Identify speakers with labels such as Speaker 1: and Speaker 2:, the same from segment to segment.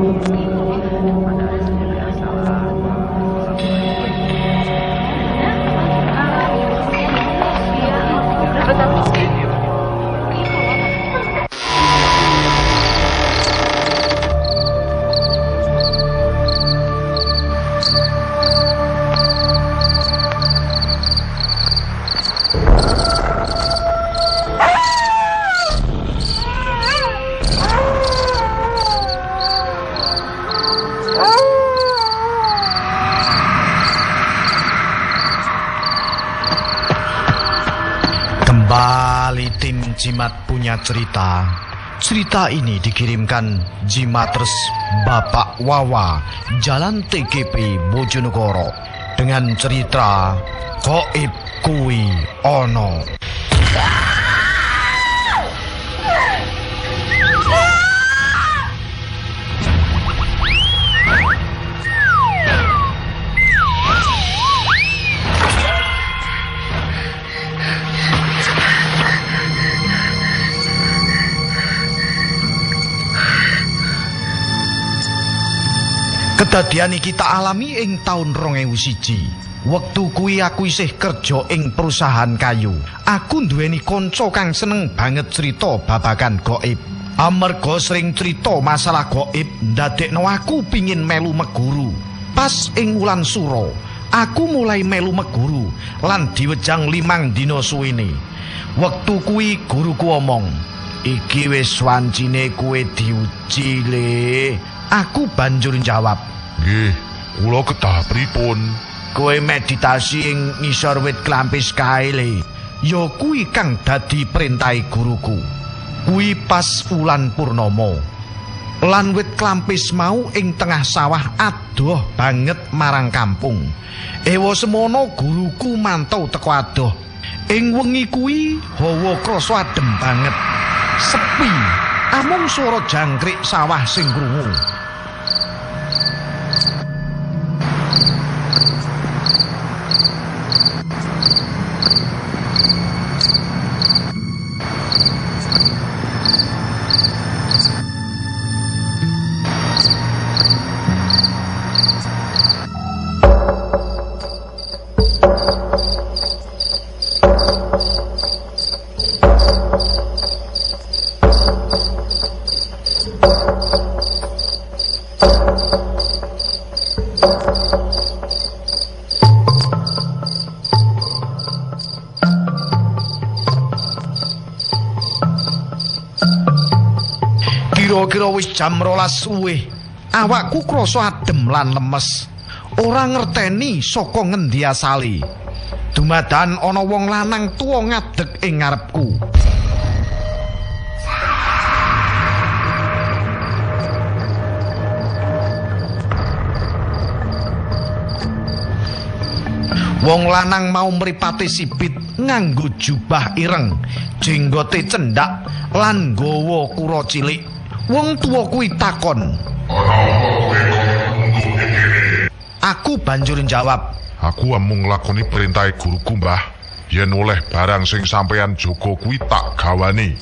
Speaker 1: Kembali tim Jimat punya cerita. Cerita ini dikirimkan Jimatres Bapak Wawa Jalan TGP Bojonegoro dengan cerita Goib Kui Ono. Kedadian iki tak alami ing taun 2001. Wektu kuwi aku isih kerja ing perusahaan kayu. Aku nduweni kanca kang seneng banget cerita babagan gaib. Amarga sering cerita masalah gaib, ndadekno aku pingin melu meguru. Pas ing wulan suro, aku mulai melu meguru lan diwejang limang dina suwene. Wektu kuwi guruku omong, "Iki wis wancine kuwe diuji le." Aku banjur jawab,
Speaker 2: Nggih, kula kedah pripun?
Speaker 1: Kowe meditasi ing ngisor wit klampis kae le. Ya kuwi kang dadi perintahe guruku. Kuwi pas wulan purnomo. Lan wit klampis mau ing tengah sawah adoh banget marang kampung. Ewa semono guruku mantau teko adoh. Ing wengi kuwi hawa krasa adem banget. Sepi, amung swara jangkrik sawah sing krungu. Wis jam rolas suwe. Awakku krasa adem lan lemes. Ora ngerteni saka ngendi asale. Dumadan ana wong lanang tuwa ngadeg ing ngarepku. Wong lanang mau mripate sipit nganggo jubah ireng, jenggote cendak lan nggawa kura cilik. Wong tuwa kuwi takon, Aku banjur jawab,
Speaker 2: Aku amung nglakoni perintah guruku, Mbah. Yen oleh barang sing sampeyan jaga kuwi tak gawane.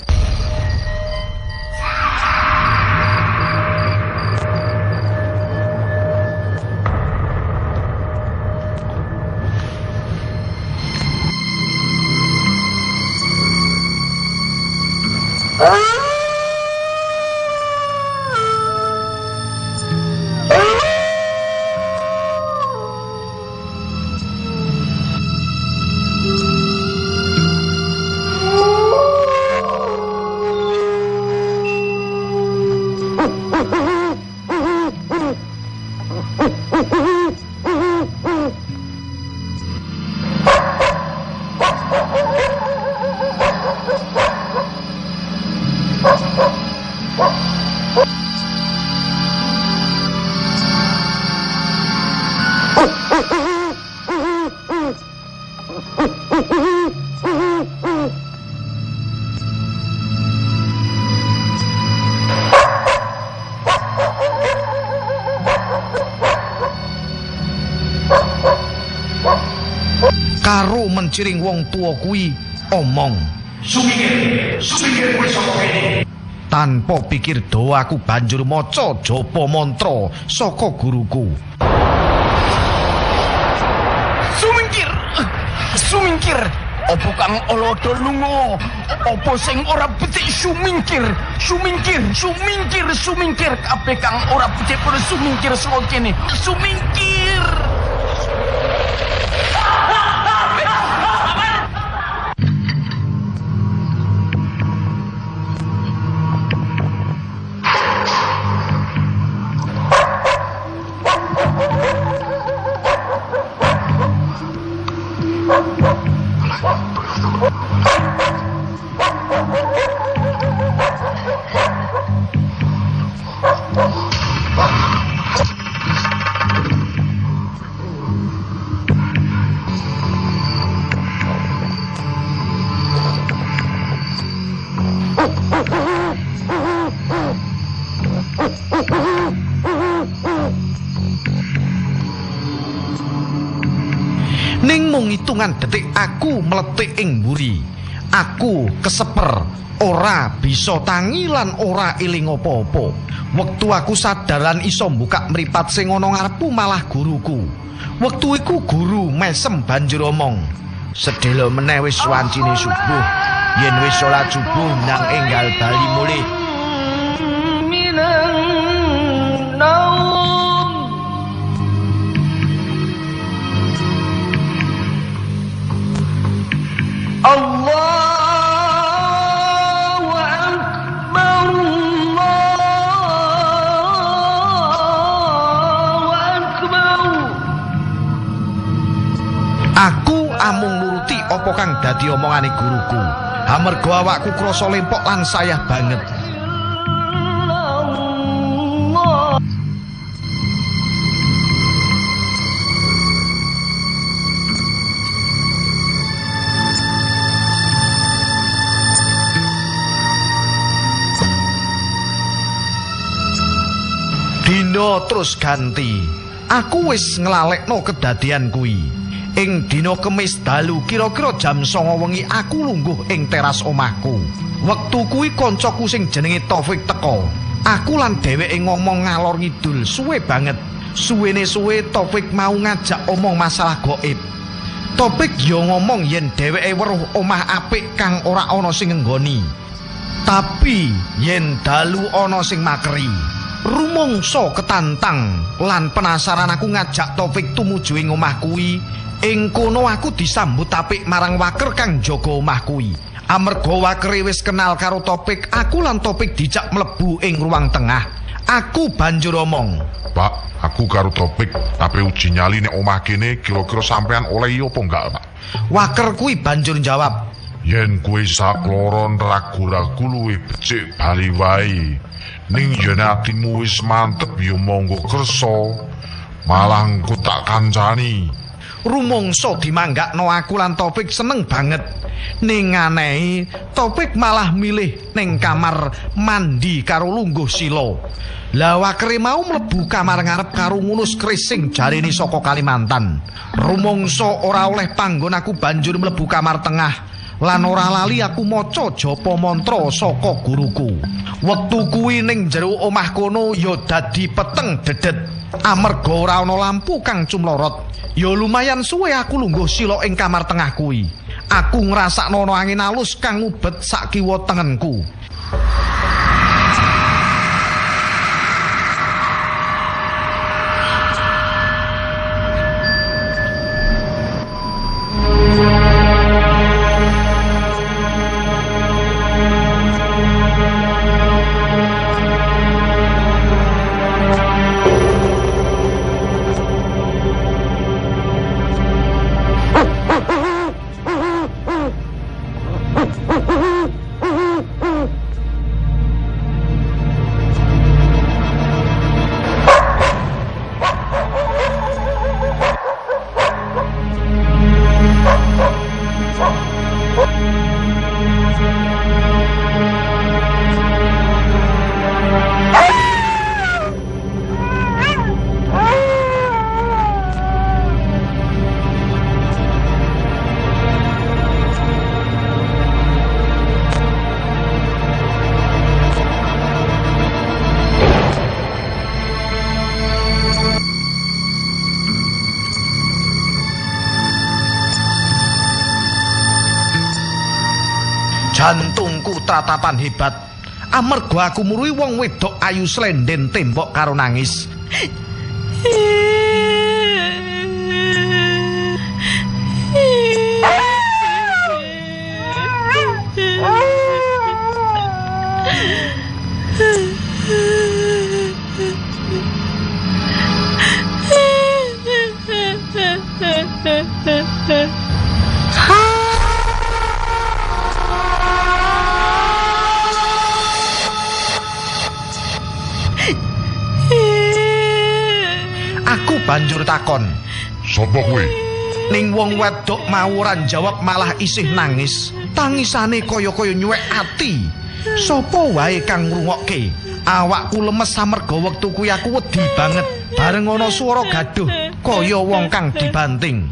Speaker 1: Menciring wong tuwa kuwi omong.
Speaker 3: Sumingkir, sumingkir saka kene.
Speaker 1: Tanpa pikir doa aku banjur maca japa mantra saka guruku.
Speaker 3: Sumingkir. Sumingkir. Opo kang olodo lunga? Opo sing ora becik sumingkir? Sumingkir, sumingkir, sumingkir. Kabeh kang ora becik padha sumingkir saka kene. Sumingkir.
Speaker 1: Hitungan detik aku mletik ing mburi. Aku keseper, ora bisa tangi lan ora eling apa-apa. Wektu aku sadaran iso mbukak mripat sing ana ngarepku malah guruku. Wektu iku guru mesem banjur omong. Sedhela meneh wis wancine subuh. Yen wis salat subuh nang enggal bali mulih. Apa kang dadi omongane guruku. Amarga awakku krasa lempok lan sayah banget. Dina terus ganti. Aku wis nglalekno kedadian kuwi. Ing dina Kemis dalu kira-kira jam 09.00 wengi aku lungguh ing teras omahku. Wektu kuwi kancaku sing jenenge Taufik teka. Aku lan dheweke ngomong ngalor ngidul suwe banget. Suwene suwe Taufik mau ngajak omong masalah gaib. Topik yo ngomong yen dheweke weruh omah apik kang ora ana sing nggoni. Tapi yen dalu ana sing makeri, rumangsa ketantang lan penasaran aku ngajak Taufik tumuju ing omah kuwi. Ing kono aku disambut apik marang waker kang jaga omah kuwi. Amarga wakere wis kenal karo Topik, aku lan Topik dijak mlebu ing ruang tengah. Aku banjur omong,
Speaker 2: Pak, aku karo topik, tapi uji nyali nek omah kene kira-kira sampean oleh apa enggak, Pak?
Speaker 1: waker kuwi banjur jawab,
Speaker 2: Yen kuwi sakloron ragu-ragu luwih becik bali wae. Ning yen atimu wis mantep ya monggo kersa. Malah engko tak kancani.
Speaker 1: Rumangsa dimanggakno aku lan Topik seneng banget. Ning anehi, Topik malah milih ning kamar mandi karo lungguh sila. Lah wakere mau mlebu kamar ngarep karo ngunus krising jarene saka Kalimantan. Rumangsa ora oleh panggon aku banjur mlebu kamar tengah. Lan ora lali aku maca japa mantra saka guruku. Wektu kuwi ning jero omah kono ya dadi peteng dedet. Amarga ora ana lampu kang cumlorot. Ya lumayan suwe aku lungguh sila ing kamar tengah kuwi. Aku ngrasakno ana angin alus kang ngubet sak kiwa tengenku. Jantungku tratapan hebat. Amarga aku muruhi wong wedok ayu slenden tembok karo nangis. takon.
Speaker 2: Sopo kuwi?
Speaker 1: Ning wong wedok mau ora jawab malah isih nangis. Tangisane kaya-kaya nyuwek ati. Sopo wae kang ngrungokke? Awakku lemes amarga wektu kuwi aku wedi banget. Bareng ana swara gaduh kaya wong kang dibanting.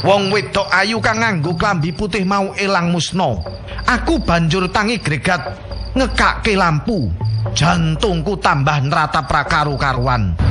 Speaker 1: Wong wedok ayu kang nganggo klambi putih mau elang musna. Aku banjur tangi gregat ngekake lampu. Jantungku tambah neratap prakaru-karuan.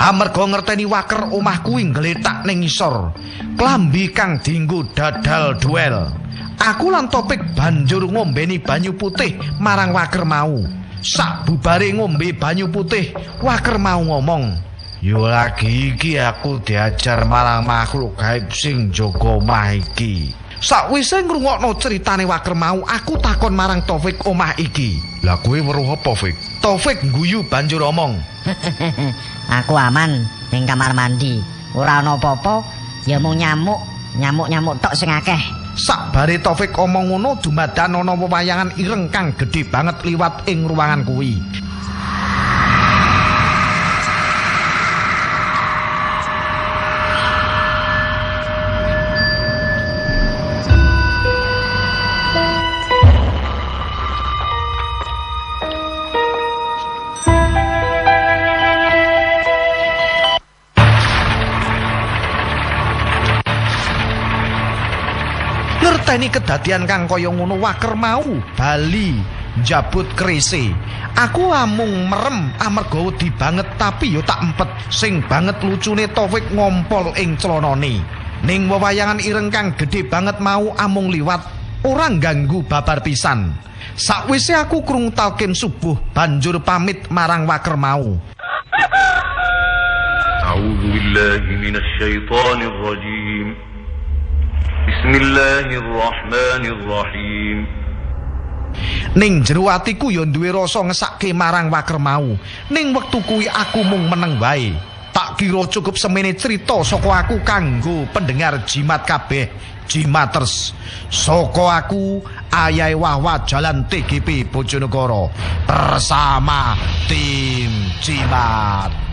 Speaker 1: Amarga ngerteni waker omah kuwi ngletak ning isor. Klambi kang dienggo dadal duel. Aku lan topik banjur ngombeni banyu putih marang waker mau. Sak bubare ngombe banyu putih, waker mau ngomong. Yo lagi iki aku diajar marang makhluk gaib sing jaga omah iki. Sakwise ngrungokno critane waker mau, aku takon marang Taufik omah iki.
Speaker 2: Lah kuwi weruh apa, Fik?
Speaker 1: Taufik guyu banjur omong.
Speaker 4: Aku aman ning kamar mandi. Ora ana apa-apa, ya mung nyamuk, nyamuk-nyamuk tok sing akeh.
Speaker 1: Sakbare Taufik omong ngono dumadan ana wewayangan ireng kang gedhe banget liwat ing ruangan kuwi. Ngerteni kedadian kang kaya ngono waker mau bali njabut krese. Aku amung merem amarga wedi banget tapi yo tak empet. Sing banget lucune Taufik ngompol ing celanane. Ning wewayangan ireng kang gedhe banget mau amung liwat ora ganggu babar pisan. Sakwise aku krung talkin subuh banjur pamit marang waker mau.
Speaker 5: أعوذ بالله من الشيطان الرجيم بسم الله الرحمن الرحيم
Speaker 1: Ning jero atiku ya duwe rasa ngesake marang waker mau. Ning wektu kuwi aku mung meneng wae. Tak kira cukup semene cerita saka aku kanggo pendengar jimat kabeh. Jimaters. Saka aku Ayai Wahwa Jalan TGP Bojonegoro bersama tim Jimat.